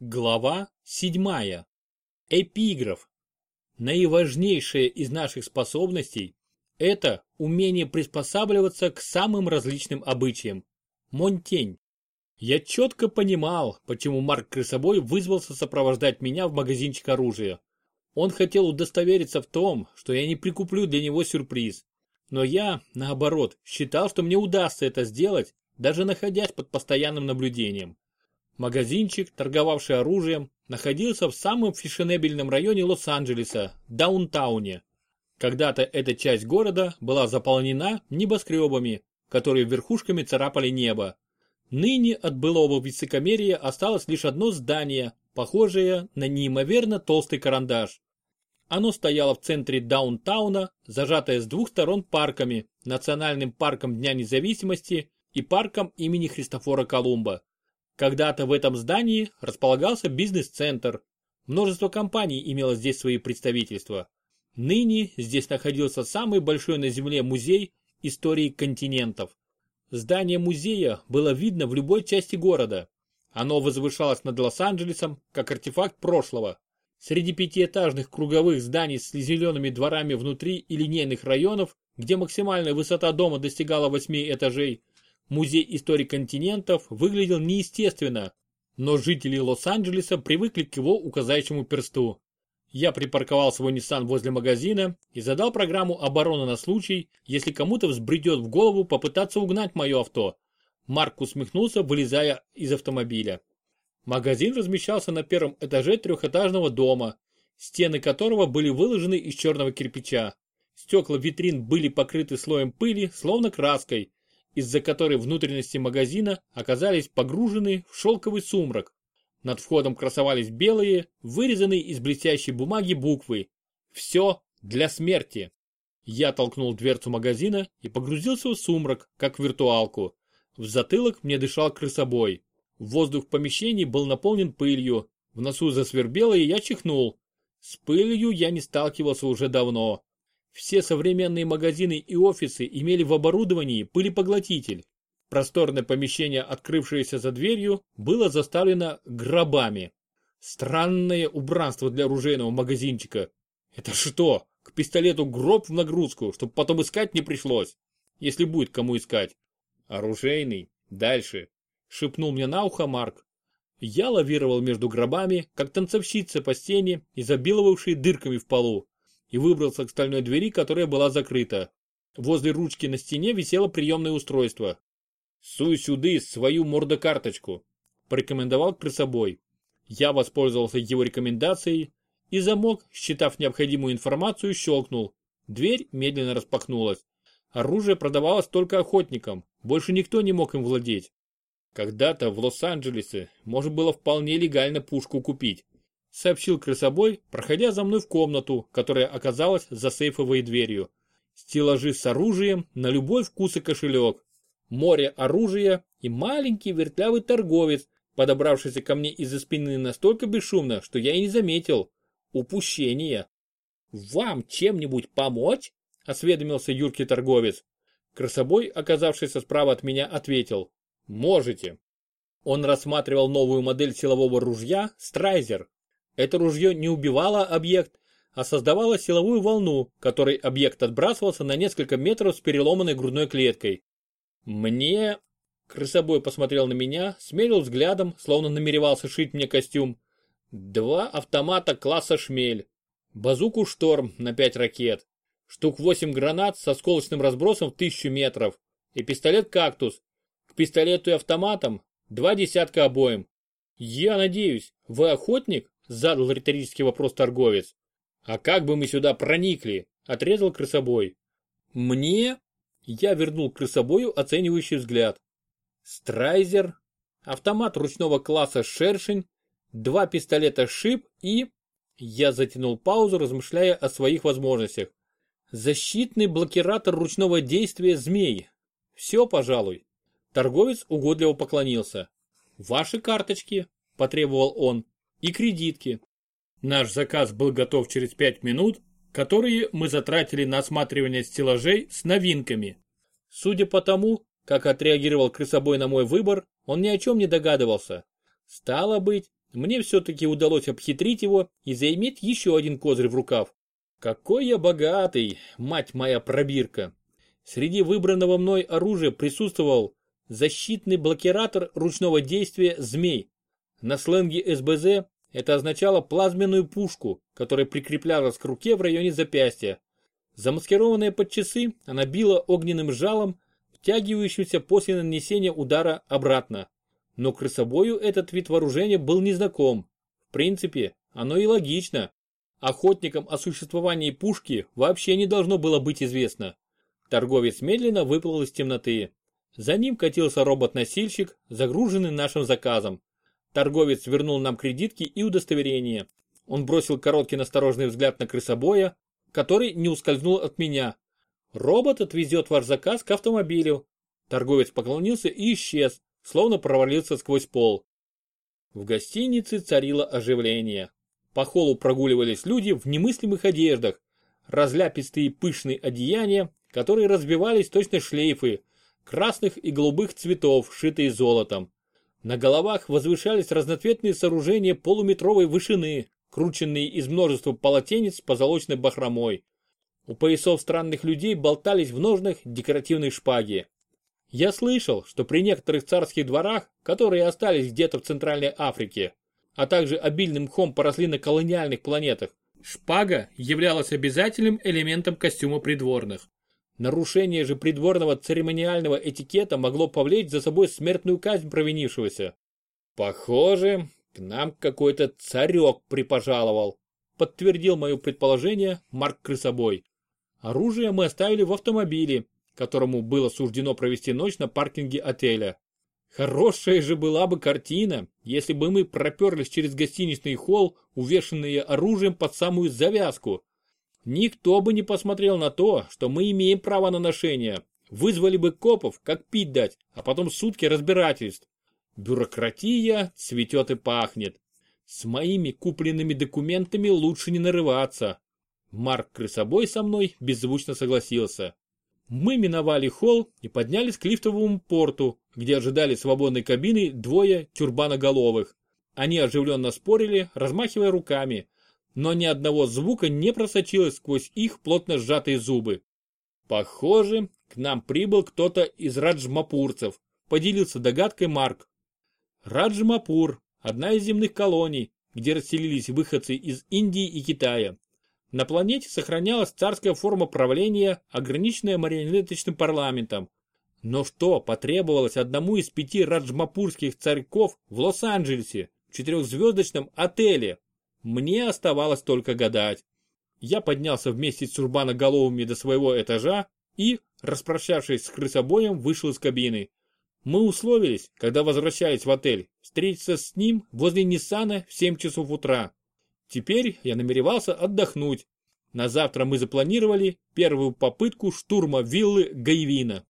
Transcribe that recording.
Глава 7. Эпиграф. Наиважнейшая из наших способностей – это умение приспосабливаться к самым различным обычаям. Монтень. Я четко понимал, почему Марк Крысобой вызвался сопровождать меня в магазинчик оружия. Он хотел удостовериться в том, что я не прикуплю для него сюрприз. Но я, наоборот, считал, что мне удастся это сделать, даже находясь под постоянным наблюдением. Магазинчик, торговавший оружием, находился в самом фешенебельном районе Лос-Анджелеса, Даунтауне. Когда-то эта часть города была заполнена небоскребами, которые верхушками царапали небо. Ныне от былого высокомерия осталось лишь одно здание, похожее на неимоверно толстый карандаш. Оно стояло в центре даунтауна, зажатое с двух сторон парками, Национальным парком Дня независимости и парком имени Христофора Колумба. Когда-то в этом здании располагался бизнес-центр. Множество компаний имело здесь свои представительства. Ныне здесь находился самый большой на Земле музей истории континентов. Здание музея было видно в любой части города. Оно возвышалось над Лос-Анджелесом как артефакт прошлого. Среди пятиэтажных круговых зданий с зелеными дворами внутри и линейных районов, где максимальная высота дома достигала 8 этажей, Музей истории континентов выглядел неестественно, но жители Лос-Анджелеса привыкли к его указающему персту. Я припарковал свой Nissan возле магазина и задал программу обороны на случай, если кому-то взбредет в голову попытаться угнать мое авто. Марк усмехнулся, вылезая из автомобиля. Магазин размещался на первом этаже трехэтажного дома, стены которого были выложены из черного кирпича. Стекла витрин были покрыты слоем пыли, словно краской, из-за которой внутренности магазина оказались погружены в шелковый сумрак. Над входом красовались белые, вырезанные из блестящей бумаги буквы. Все для смерти. Я толкнул дверцу магазина и погрузился в сумрак, как в виртуалку. В затылок мне дышал крысобой. Воздух в помещении был наполнен пылью. В носу засвербело и я чихнул. С пылью я не сталкивался уже давно. Все современные магазины и офисы имели в оборудовании пылепоглотитель. Просторное помещение, открывшееся за дверью, было заставлено гробами. Странное убранство для оружейного магазинчика. Это что, к пистолету гроб в нагрузку, чтобы потом искать не пришлось? Если будет кому искать. Оружейный. Дальше. Шепнул мне на ухо Марк. Я лавировал между гробами, как танцовщица по стене, изобиловавшей дырками в полу и выбрался к стальной двери, которая была закрыта. Возле ручки на стене висело приемное устройство. «Суй сюды свою мордокарточку», – порекомендовал крысобой. Я воспользовался его рекомендацией, и замок, считав необходимую информацию, щелкнул. Дверь медленно распахнулась. Оружие продавалось только охотникам, больше никто не мог им владеть. Когда-то в Лос-Анджелесе можно было вполне легально пушку купить сообщил крысобой, проходя за мной в комнату, которая оказалась за сейфовой дверью. Стеллажи с оружием на любой вкус и кошелек. Море оружия и маленький вертлявый торговец, подобравшийся ко мне из-за спины настолько бесшумно, что я и не заметил. Упущение. «Вам чем-нибудь помочь?» – осведомился юркий торговец. Красобой, оказавшийся справа от меня, ответил. «Можете». Он рассматривал новую модель силового ружья «Страйзер», это ружье не убивало объект, а создавало силовую волну, которой объект отбрасывался на несколько метров с переломанной грудной клеткой. Мне... Крысобой посмотрел на меня, смерил взглядом, словно намеревался шить мне костюм. Два автомата класса «Шмель». Базуку «Шторм» на пять ракет. Штук восемь гранат со сколочным разбросом в тысячу метров. И пистолет «Кактус». К пистолету и автоматам два десятка обоим. Я надеюсь, вы охотник? Задал риторический вопрос торговец. А как бы мы сюда проникли? Отрезал крысобой. Мне? Я вернул крысобою оценивающий взгляд. Страйзер, автомат ручного класса «Шершень», два пистолета «Шип» и... Я затянул паузу, размышляя о своих возможностях. Защитный блокиратор ручного действия «Змей». Все, пожалуй. Торговец угодливо поклонился. «Ваши карточки», – потребовал он и кредитки. Наш заказ был готов через 5 минут, которые мы затратили на осматривание стеллажей с новинками. Судя по тому, как отреагировал крысобой на мой выбор, он ни о чем не догадывался. Стало быть, мне все-таки удалось обхитрить его и заиметь еще один козырь в рукав. Какой я богатый, мать моя пробирка. Среди выбранного мной оружия присутствовал защитный блокиратор ручного действия «Змей». На сленге СБЗ это означало плазменную пушку, которая прикреплялась к руке в районе запястья. Замаскированная под часы, она била огненным жалом, втягивающимся после нанесения удара обратно. Но крысобою этот вид вооружения был незнаком. В принципе, оно и логично. Охотникам о существовании пушки вообще не должно было быть известно. Торговец медленно выплыл из темноты. За ним катился робот-носильщик, загруженный нашим заказом. Торговец вернул нам кредитки и удостоверение. Он бросил короткий настороженный взгляд на крысобоя, который не ускользнул от меня. Робот отвезет ваш заказ к автомобилю. Торговец поклонился и исчез, словно провалился сквозь пол. В гостинице царило оживление. По холлу прогуливались люди в немыслимых одеждах, разляпистые пышные одеяния, которые разбивались точно шлейфы, красных и голубых цветов, шитые золотом. На головах возвышались разноцветные сооружения полуметровой вышины, крученные из множества полотенец с позолоченной бахромой. У поясов странных людей болтались в ножнах декоративные шпаги. Я слышал, что при некоторых царских дворах, которые остались где-то в Центральной Африке, а также обильным мхом поросли на колониальных планетах, шпага являлась обязательным элементом костюма придворных. Нарушение же придворного церемониального этикета могло повлечь за собой смертную казнь провинившегося. Похоже, к нам какой-то царек припожаловал, подтвердил мое предположение Марк Крысобой. Оружие мы оставили в автомобиле, которому было суждено провести ночь на паркинге отеля. Хорошая же была бы картина, если бы мы проперлись через гостиничный холл, увешанные оружием под самую завязку. Никто бы не посмотрел на то, что мы имеем право на ношение. Вызвали бы копов, как пить дать, а потом сутки разбирательств. Бюрократия цветет и пахнет. С моими купленными документами лучше не нарываться. Марк Крысобой со мной беззвучно согласился. Мы миновали холл и поднялись к лифтовому порту, где ожидали свободной кабины двое тюрбаноголовых. Они оживленно спорили, размахивая руками, но ни одного звука не просочилось сквозь их плотно сжатые зубы. Похоже, к нам прибыл кто-то из раджмапурцев, поделился догадкой Марк. Раджмапур – одна из земных колоний, где расселились выходцы из Индии и Китая. На планете сохранялась царская форма правления, ограниченная марионеточным парламентом. Но что потребовалось одному из пяти раджмапурских царьков в Лос-Анджелесе, в четырехзвездочном отеле? Мне оставалось только гадать. Я поднялся вместе с Сурбаноголовыми до своего этажа и, распрощавшись с крысобоем, вышел из кабины. Мы условились, когда возвращались в отель, встретиться с ним возле Ниссана в 7 часов утра. Теперь я намеревался отдохнуть. На завтра мы запланировали первую попытку штурма виллы Гайвина.